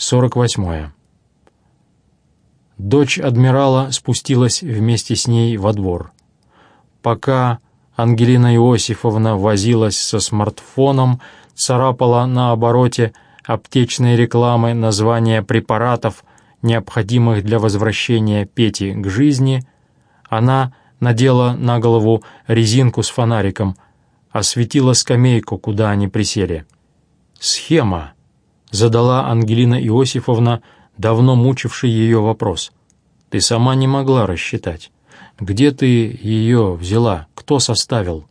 48. Дочь адмирала спустилась вместе с ней во двор. Пока Ангелина Иосифовна возилась со смартфоном, царапала на обороте аптечной рекламы названия препаратов, необходимых для возвращения Пети к жизни, она надела на голову резинку с фонариком, осветила скамейку, куда они присели. «Схема», — задала Ангелина Иосифовна, давно мучивший ее вопрос. «Ты сама не могла рассчитать. Где ты ее взяла? Кто составил?»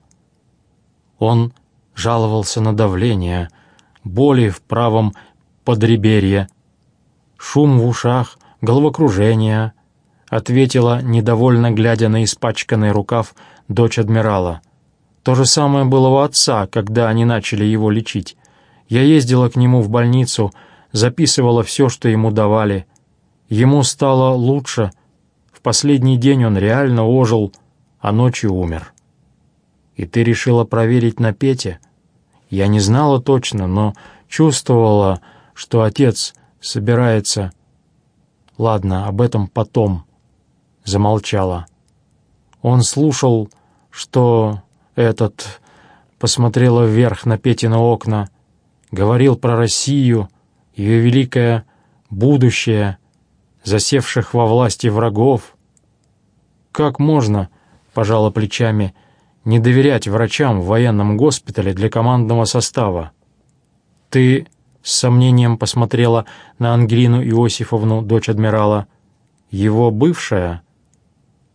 Он жаловался на давление, боли в правом подреберье, шум в ушах, головокружение, ответила, недовольно глядя на испачканный рукав, дочь адмирала. То же самое было у отца, когда они начали его лечить. Я ездила к нему в больницу, записывала все, что ему давали. Ему стало лучше. В последний день он реально ожил, а ночью умер. И ты решила проверить на Пете? Я не знала точно, но чувствовала, что отец собирается... Ладно, об этом потом. Замолчала. Он слушал, что этот... Посмотрела вверх на Петина окна. Говорил про Россию, ее великое будущее, засевших во власти врагов. Как можно, пожала плечами, не доверять врачам в военном госпитале для командного состава? Ты с сомнением посмотрела на Ангелину Иосифовну, дочь адмирала. «Его бывшая?»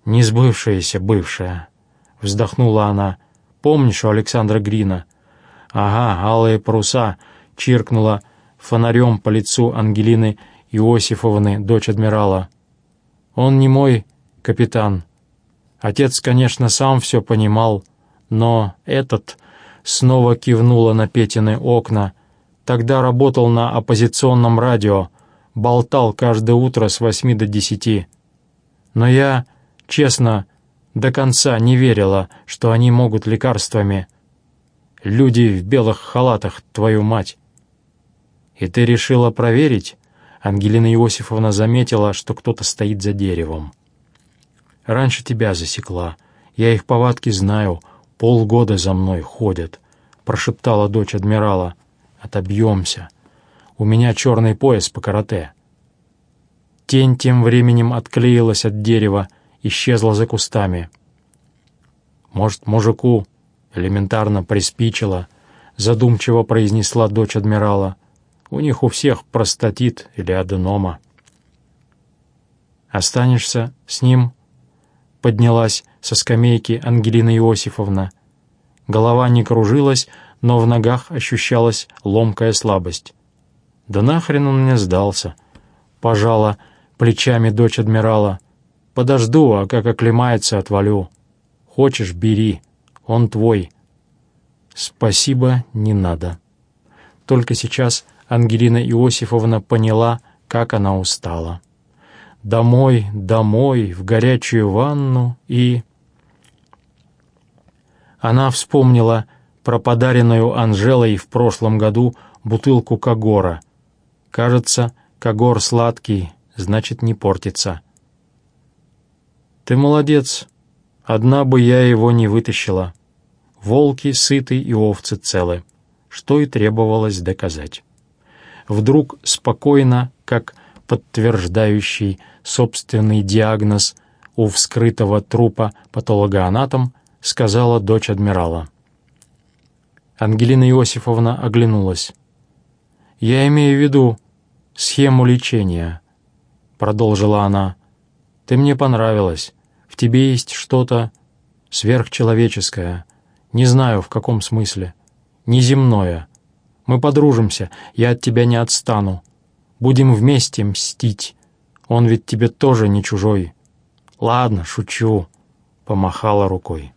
«Не сбывшаяся бывшая», — вздохнула она. «Помнишь у Александра Грина?» «Ага, алые паруса», — чиркнула фонарем по лицу Ангелины Иосифовны, дочь адмирала. «Он не мой капитан. Отец, конечно, сам все понимал, но этот...» Снова кивнула на Петины окна — Тогда работал на оппозиционном радио, болтал каждое утро с восьми до десяти. Но я, честно, до конца не верила, что они могут лекарствами. Люди в белых халатах, твою мать. И ты решила проверить? Ангелина Иосифовна заметила, что кто-то стоит за деревом. Раньше тебя засекла. Я их повадки знаю, полгода за мной ходят, прошептала дочь адмирала. Отобьемся. У меня черный пояс по карате. Тень тем временем отклеилась от дерева, исчезла за кустами. Может, мужику элементарно приспичило, задумчиво произнесла дочь адмирала. У них у всех простатит или аденома. «Останешься с ним?» Поднялась со скамейки Ангелина Иосифовна. Голова не кружилась, но в ногах ощущалась ломкая слабость. «Да нахрен он мне сдался?» — пожала плечами дочь адмирала. «Подожду, а как оклемается, отвалю. Хочешь, бери, он твой». «Спасибо, не надо». Только сейчас Ангелина Иосифовна поняла, как она устала. Домой, домой, в горячую ванну и... Она вспомнила про подаренную Анжелой в прошлом году бутылку Кагора. Кажется, Кагор сладкий, значит, не портится. «Ты молодец. Одна бы я его не вытащила. Волки сыты и овцы целы, что и требовалось доказать». Вдруг спокойно, как подтверждающий собственный диагноз у вскрытого трупа патологоанатом, сказала дочь адмирала. Ангелина Иосифовна оглянулась. «Я имею в виду схему лечения», — продолжила она. «Ты мне понравилась. В тебе есть что-то сверхчеловеческое. Не знаю, в каком смысле. Неземное. Мы подружимся, я от тебя не отстану. Будем вместе мстить. Он ведь тебе тоже не чужой». «Ладно, шучу», — помахала рукой.